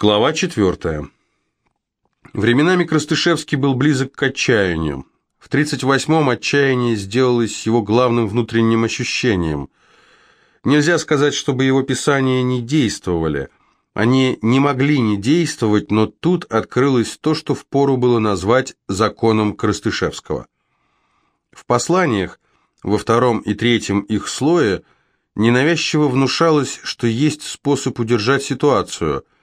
Глава четвертая. Временами Крастышевский был близок к отчаянию. В 38-м отчаяние сделалось его главным внутренним ощущением. Нельзя сказать, чтобы его писания не действовали. Они не могли не действовать, но тут открылось то, что впору было назвать законом Крастышевского. В посланиях, во втором и третьем их слое, ненавязчиво внушалось, что есть способ удержать ситуацию –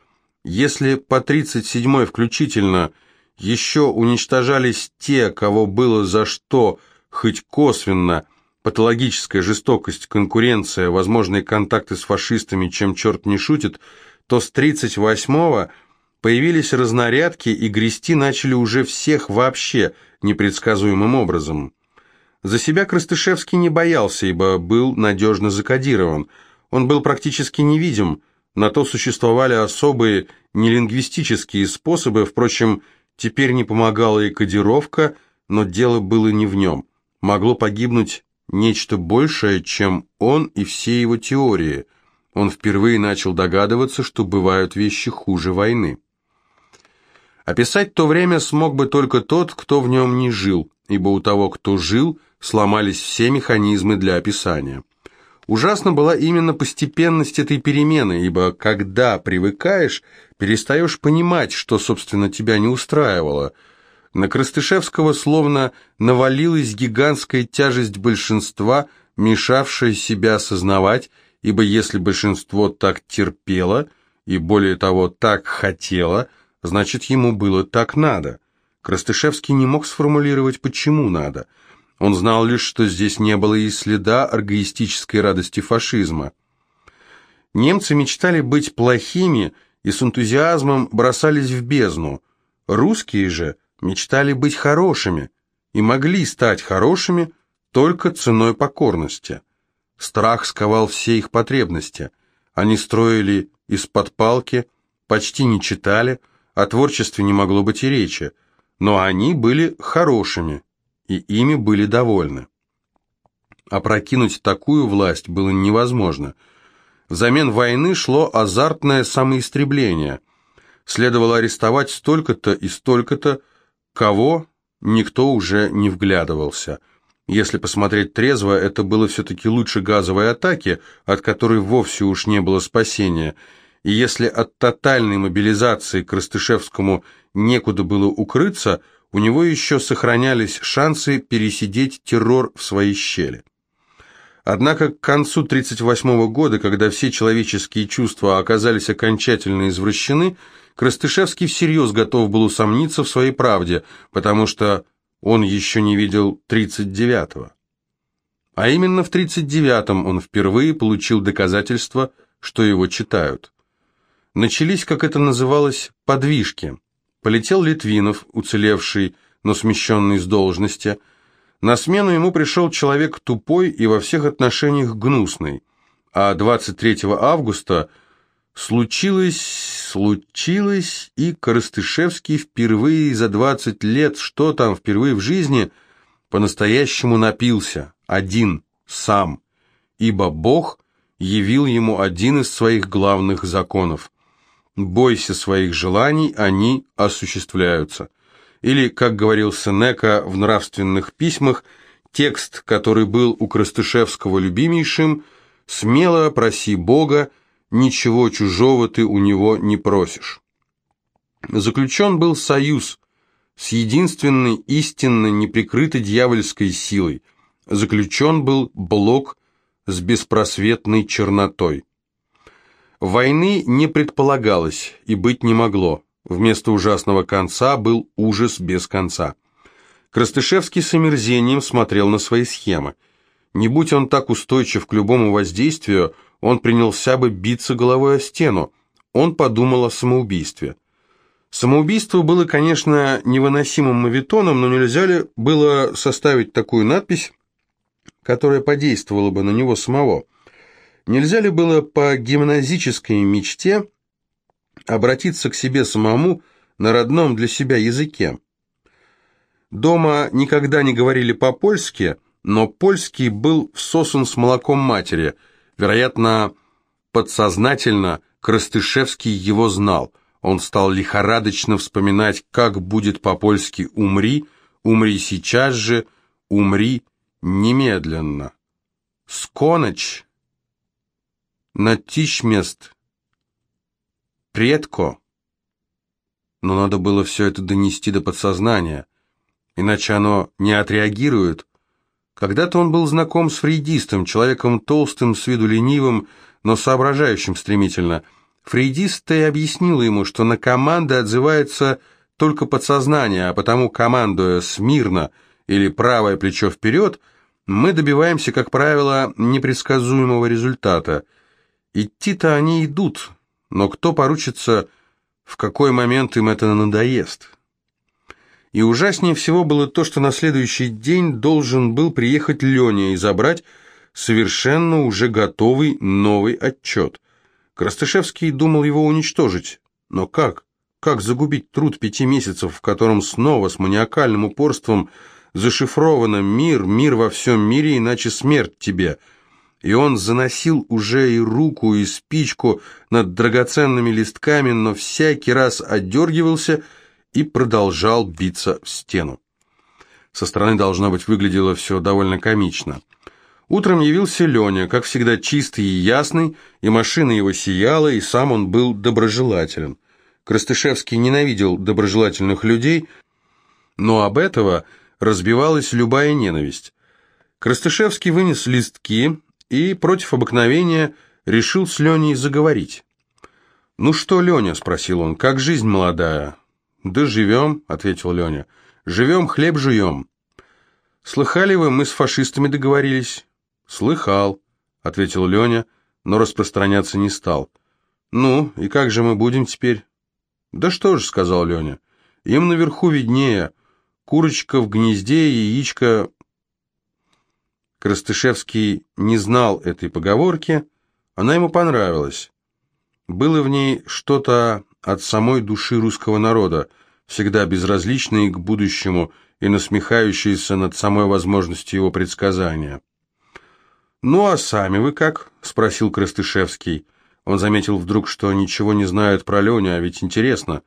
если по 37-й включительно еще уничтожались те, кого было за что, хоть косвенно, патологическая жестокость, конкуренция, возможные контакты с фашистами, чем черт не шутит, то с 38-го появились разнарядки и грести начали уже всех вообще непредсказуемым образом. За себя Крастышевский не боялся, ибо был надежно закодирован. Он был практически невидим – на то существовали особые нелингвистические способы, впрочем, теперь не помогала и кодировка, но дело было не в нем. Могло погибнуть нечто большее, чем он и все его теории. Он впервые начал догадываться, что бывают вещи хуже войны. Описать то время смог бы только тот, кто в нем не жил, ибо у того, кто жил, сломались все механизмы для описания. Ужасно была именно постепенность этой перемены, ибо когда привыкаешь, перестаешь понимать, что, собственно, тебя не устраивало. На Крастышевского словно навалилась гигантская тяжесть большинства, мешавшая себя осознавать, ибо если большинство так терпело и, более того, так хотело, значит, ему было так надо. Крастышевский не мог сформулировать, почему надо – он знал лишь, что здесь не было и следа аргоистической радости фашизма. Немцы мечтали быть плохими и с энтузиазмом бросались в бездну. Русские же мечтали быть хорошими и могли стать хорошими только ценой покорности. Страх сковал все их потребности. Они строили из-под палки, почти не читали, о творчестве не могло быть и речи, но они были хорошими, и ими были довольны. Опрокинуть такую власть было невозможно. Взамен войны шло азартное самоистребление. Следовало арестовать столько-то и столько-то, кого никто уже не вглядывался. Если посмотреть трезво, это было все-таки лучше газовой атаки, от которой вовсе уж не было спасения. И если от тотальной мобилизации к Ростышевскому некуда было укрыться – у него еще сохранялись шансы пересидеть террор в своей щели. Однако к концу 1938 года, когда все человеческие чувства оказались окончательно извращены, Крастышевский всерьез готов был усомниться в своей правде, потому что он еще не видел 39-го. А именно в 39-м он впервые получил доказательство, что его читают. Начались, как это называлось, подвижки. Полетел Литвинов, уцелевший, но смещенный с должности. На смену ему пришел человек тупой и во всех отношениях гнусный. А 23 августа случилось, случилось, и Коростышевский впервые за 20 лет, что там, впервые в жизни, по-настоящему напился, один, сам, ибо Бог явил ему один из своих главных законов – бойся своих желаний, они осуществляются. Или, как говорил Сенека в нравственных письмах, текст, который был у Крастышевского любимейшим, «Смело проси Бога, ничего чужого ты у него не просишь». Заключен был союз с единственной истинно неприкрытой дьявольской силой. Заключен был блок с беспросветной чернотой. Войны не предполагалось и быть не могло. Вместо ужасного конца был ужас без конца. Крастышевский с омерзением смотрел на свои схемы. Не будь он так устойчив к любому воздействию, он принялся бы биться головой о стену. Он подумал о самоубийстве. Самоубийство было, конечно, невыносимым мавитоном, но нельзя ли было составить такую надпись, которая подействовала бы на него самого – Нельзя ли было по гимназической мечте обратиться к себе самому на родном для себя языке? Дома никогда не говорили по-польски, но польский был всосан с молоком матери. Вероятно, подсознательно Крастышевский его знал. Он стал лихорадочно вспоминать, как будет по-польски «умри», «умри сейчас же», «умри немедленно». «Сконоч», «натишмест», «предко». Но надо было все это донести до подсознания, иначе оно не отреагирует. Когда-то он был знаком с фрейдистом, человеком толстым, с виду ленивым, но соображающим стремительно – Фрейдист-то и объяснила ему, что на команды отзывается только подсознание, а потому, командуя смирно или правое плечо вперед, мы добиваемся, как правило, непредсказуемого результата. Идти-то они идут, но кто поручится, в какой момент им это надоест? И ужаснее всего было то, что на следующий день должен был приехать Леня и забрать совершенно уже готовый новый отчет. Крастышевский думал его уничтожить. Но как? Как загубить труд пяти месяцев, в котором снова с маниакальным упорством зашифровано «мир, мир во всем мире, иначе смерть тебе». И он заносил уже и руку, и спичку над драгоценными листками, но всякий раз отдергивался и продолжал биться в стену. Со стороны, должно быть, выглядело все довольно комично. Утром явился Леня, как всегда чистый и ясный, и машина его сияла, и сам он был доброжелателен. Крастышевский ненавидел доброжелательных людей, но об этого разбивалась любая ненависть. Крастышевский вынес листки и против обыкновения решил с Леней заговорить. «Ну что, Леня?» – спросил он. «Как жизнь молодая?» «Да живем», – ответил Леня. «Живем, хлеб жуем». «Слыхали вы, мы с фашистами договорились?» «Слыхал», — ответил Леня, но распространяться не стал. «Ну, и как же мы будем теперь?» «Да что ж», — сказал Леня, — «им наверху виднее. Курочка в гнезде, яичко...» Крастышевский не знал этой поговорки, она ему понравилась. Было в ней что-то от самой души русского народа, всегда безразличной к будущему и насмехающейся над самой возможностью его предсказания. «Ну а сами вы как?» – спросил Крастышевский. Он заметил вдруг, что ничего не знают про Леню, а ведь интересно.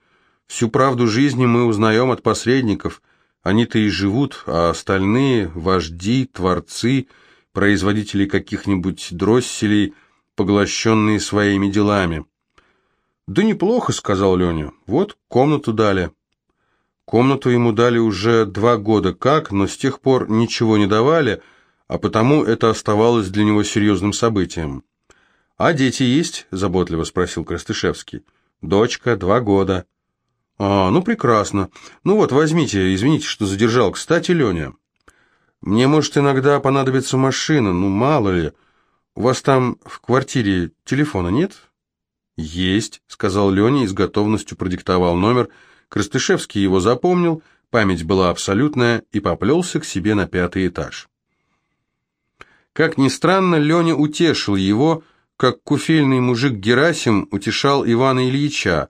Всю правду жизни мы узнаем от посредников. Они-то и живут, а остальные – вожди, творцы, производители каких-нибудь дросселей, поглощенные своими делами. «Да неплохо», – сказал Леня. «Вот, комнату дали». Комнату ему дали уже два года как, но с тех пор ничего не давали – а потому это оставалось для него серьезным событием. «А дети есть?» – заботливо спросил Крастышевский. «Дочка, два года». «А, ну прекрасно. Ну вот, возьмите, извините, что задержал. Кстати, Леня, мне, может, иногда понадобится машина, ну мало ли. У вас там в квартире телефона нет?» «Есть», — сказал Леня и с готовностью продиктовал номер. Крастышевский его запомнил, память была абсолютная, и поплелся к себе на пятый этаж. Как ни странно, Леня утешил его, как куфельный мужик Герасим утешал Ивана Ильича.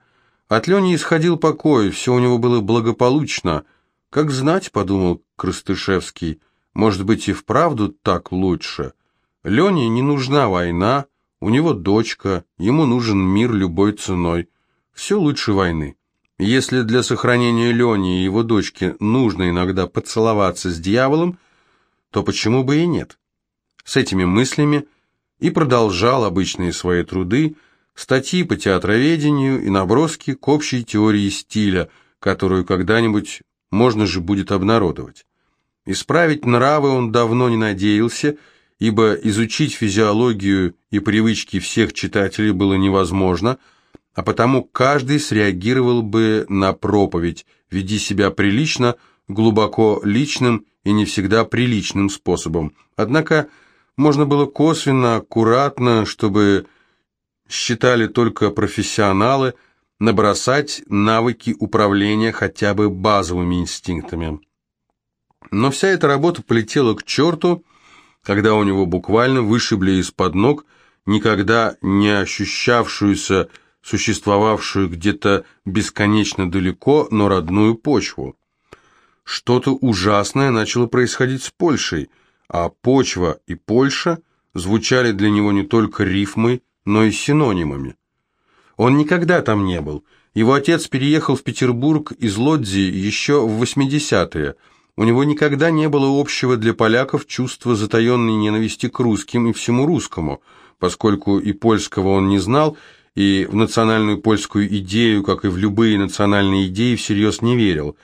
От Лени исходил покой, все у него было благополучно. Как знать, подумал Крастышевский, может быть и вправду так лучше. Лене не нужна война, у него дочка, ему нужен мир любой ценой. Все лучше войны. Если для сохранения Лени и его дочки нужно иногда поцеловаться с дьяволом, то почему бы и нет? С этими мыслями и продолжал обычные свои труды, статьи по театроведению и наброски к общей теории стиля, которую когда-нибудь можно же будет обнародовать. Исправить нравы он давно не надеялся, ибо изучить физиологию и привычки всех читателей было невозможно, а потому каждый среагировал бы на проповедь «Веди себя прилично», глубоко личным и не всегда приличным способом. Однако можно было косвенно, аккуратно, чтобы считали только профессионалы, набросать навыки управления хотя бы базовыми инстинктами. Но вся эта работа полетела к черту, когда у него буквально вышибли из-под ног никогда не ощущавшуюся, существовавшую где-то бесконечно далеко, но родную почву. Что-то ужасное начало происходить с Польшей – а почва и Польша звучали для него не только рифмой, но и синонимами. Он никогда там не был. Его отец переехал в Петербург из Лодзи еще в 80-е. У него никогда не было общего для поляков чувства затаенной ненависти к русским и всему русскому, поскольку и польского он не знал, и в национальную польскую идею, как и в любые национальные идеи, всерьез не верил.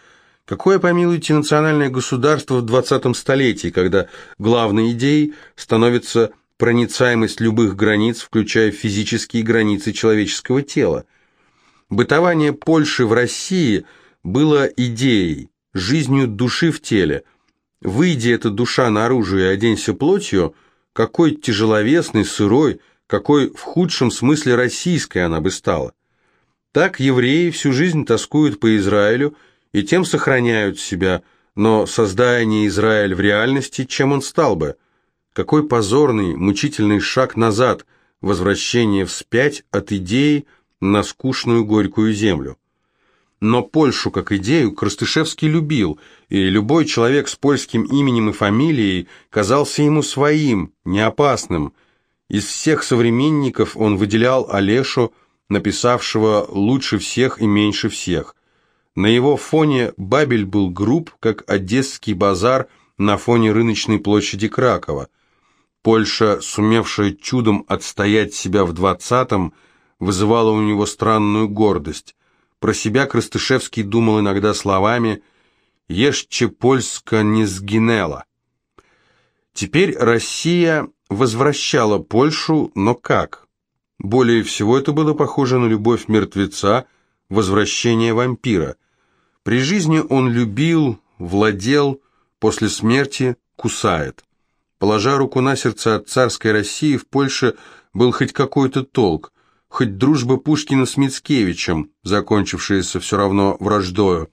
Какое, помилуйте, национальное государство в 20 столетии, когда главной идеей становится проницаемость любых границ, включая физические границы человеческого тела? Бытование Польши в России было идеей, жизнью души в теле. Выйди эта душа наружу и оденься плотью, какой тяжеловесный, сырой, какой в худшем смысле российской она бы стала. Так евреи всю жизнь тоскуют по Израилю и тем сохраняют себя, но создая не Израиль в реальности, чем он стал бы? Какой позорный, мучительный шаг назад, возвращение вспять от идеи на скучную горькую землю. Но Польшу как идею Крастышевский любил, и любой человек с польским именем и фамилией казался ему своим, неопасным – из всех современников он выделял Олешу, написавшего «лучше всех и меньше всех». На его фоне Бабель был груб, как Одесский базар на фоне рыночной площади Кракова. Польша, сумевшая чудом отстоять себя в двадцатом, вызывала у него странную гордость. Про себя Крастышевский думал иногда словами «Ешче Польска не сгинела». Теперь Россия возвращала Польшу, но как? Более всего это было похоже на любовь мертвеца, возвращение вампира. При жизни он любил, владел, после смерти кусает. Положа руку на сердце от царской России, в Польше был хоть какой-то толк, хоть дружба Пушкина с Мицкевичем, закончившаяся все равно враждою.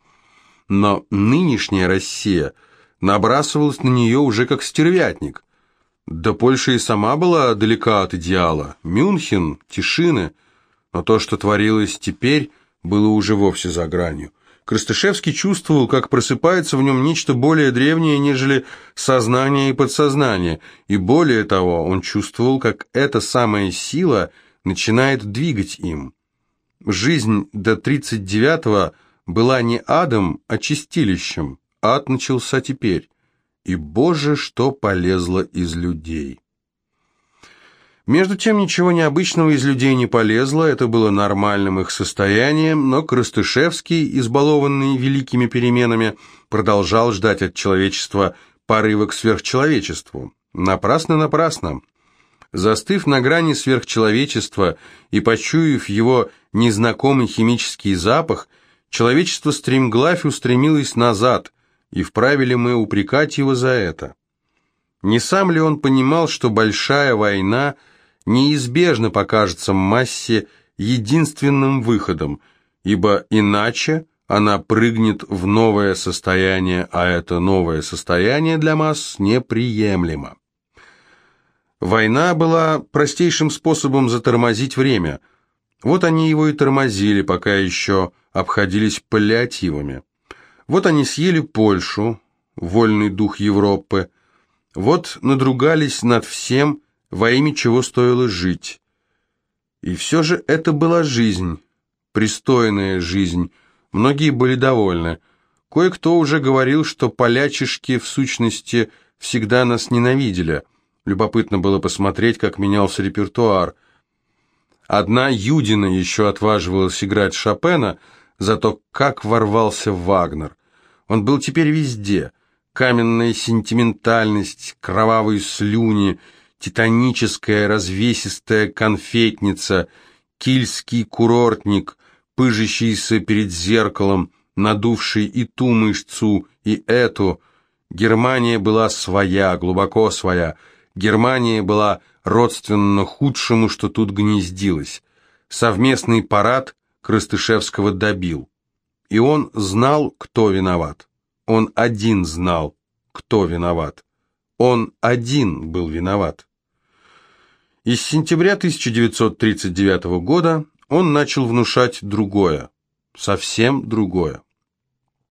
Но нынешняя Россия набрасывалась на нее уже как стервятник – да Польша и сама была далека от идеала. Мюнхен, Тишины. Но то, что творилось теперь, было уже вовсе за гранью. Крастышевский чувствовал, как просыпается в нем нечто более древнее, нежели сознание и подсознание, и более того, он чувствовал, как эта самая сила начинает двигать им. Жизнь до 39-го была не адом, а чистилищем. Ад начался теперь и, боже, что полезло из людей. Между тем, ничего необычного из людей не полезло, это было нормальным их состоянием, но Крастышевский, избалованный великими переменами, продолжал ждать от человечества порыва к сверхчеловечеству. Напрасно-напрасно. Застыв на грани сверхчеловечества и почуяв его незнакомый химический запах, человечество стремглавь устремилось назад – и вправе ли мы упрекать его за это? Не сам ли он понимал, что большая война неизбежно покажется массе единственным выходом, ибо иначе она прыгнет в новое состояние, а это новое состояние для масс неприемлемо. Война была простейшим способом затормозить время. Вот они его и тормозили, пока еще обходились паллиативами. Вот они съели Польшу, вольный дух Европы, вот надругались над всем, во имя чего стоило жить. И все же это была жизнь, пристойная жизнь, многие были довольны. Кое-кто уже говорил, что полячишки в сущности всегда нас ненавидели. Любопытно было посмотреть, как менялся репертуар. Одна Юдина еще отваживалась играть Шопена, зато как ворвался Вагнер. Он был теперь везде. Каменная сентиментальность, кровавые слюни, титаническая развесистая конфетница, кильский курортник, пыжащийся перед зеркалом, надувший и ту мышцу, и эту. Германия была своя, глубоко своя. Германия была родственна худшему, что тут гнездилось. Совместный парад Крыстышевского добил. И он знал, кто виноват. Он один знал, кто виноват. Он один был виноват. И с сентября 1939 года он начал внушать другое, совсем другое.